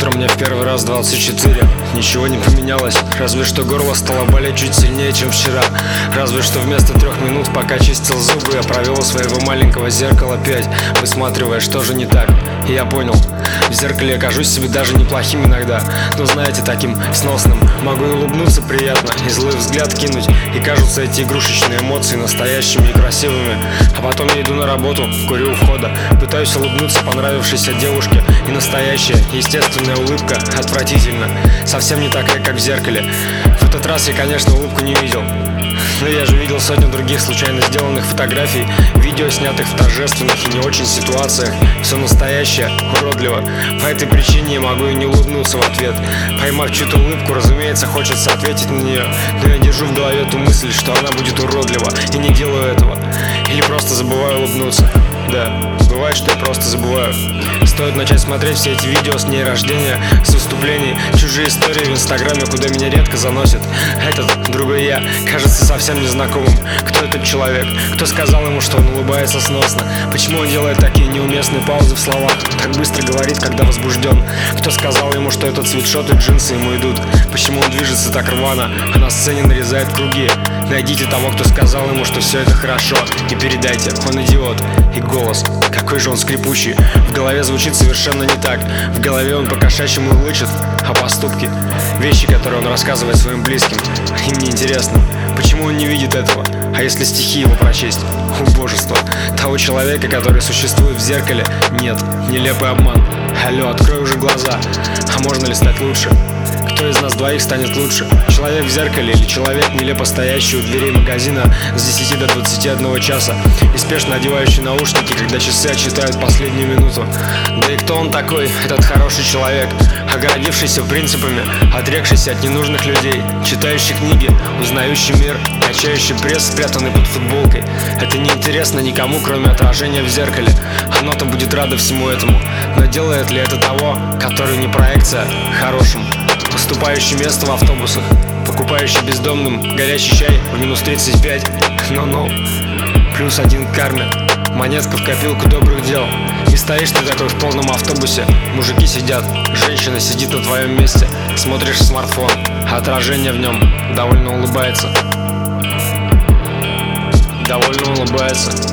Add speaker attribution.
Speaker 1: Утром мне в первый раз 24 Ничего не поменялось. Разве что горло стало болеть чуть сильнее, чем вчера. Разве что вместо трех минут, пока чистил зубы Я провел своего маленького зеркала пять Высматривая, что же не так Я понял В зеркале кажусь себе даже неплохим иногда. Но знаете, таким сносным Могу и улыбнуться приятно И злой взгляд кинуть И кажутся эти игрушечные эмоции настоящими и красивыми. А потом я иду на работу, курю у входа Пытаюсь улыбнуться понравившейся девушке И настоящая, естественная улыбка отвратительно Совсем не такая, как в зеркале. В этот раз я, конечно, улыбку не видел но я же видел сотню других случайно сделанных фотографий, видео, снятых в торжественных и не очень ситуациях. Все настоящее, уродливо. По этой причине я могу и не улыбнуться в ответ. Поймав чью-то улыбку, разумеется, хочется ответить на нее. Но я держу в голове ту мысль, что она будет уродлива, и не делаю этого. Или просто забываю улыбнуться. Да, бывает, что я просто забываю. Стоит начать смотреть все эти видео с дней рождения, с выступлений, чужие истории в инстаграме, куда меня редко заносит. Этот, другой я, кажется совсем незнакомым. Кто этот человек? Кто сказал ему, что он улыбается сносно? Почему он делает такие неуместные паузы в словах? Так быстро говорит, когда возбужден? Кто сказал ему, что этот свитшот и джинсы ему идут? Почему он движется так рвано, а на сцене нарезает круги? Найдите того, кто сказал ему, что все это хорошо, и передайте, он идиот. И голос, какой же он скрипучий. В голове звучит совершенно не так. В голове он по-кошачьему лычит, а поступки, вещи, которые он рассказывает своим близким, им не интересно. Почему он не видит этого? А если стихи его прочесть? Убожество. Того человека, который существует в зеркале, нет. Нелепый обман. Алло, открой уже глаза. А можно ли стать лучше? Кто из нас двоих станет лучше? Человек в зеркале или человек, нелепо стоящий у дверей магазина с 10 до 21 часа и спешно одевающий наушники, когда часы отчитают последнюю минуту? Да и кто он такой, этот хороший человек, огородившийся принципами, отрекшийся от ненужных людей, читающий книги, узнающий мир, качающий пресс, спрятанный под футболкой? Это не интересно никому, кроме отражения в зеркале. Оно-то будет радо всему этому. Но делает ли это того, который не проекция, хорошим? Поступающий место в автобусах, покупающий бездомным горячий чай в минус 35, ну-ну, плюс один к карме, монетка в копилку добрых дел. И стоишь ты такой в полном автобусе, мужики сидят, женщина сидит на твоем месте, смотришь смартфон, отражение в нем довольно улыбается. Довольно улыбается.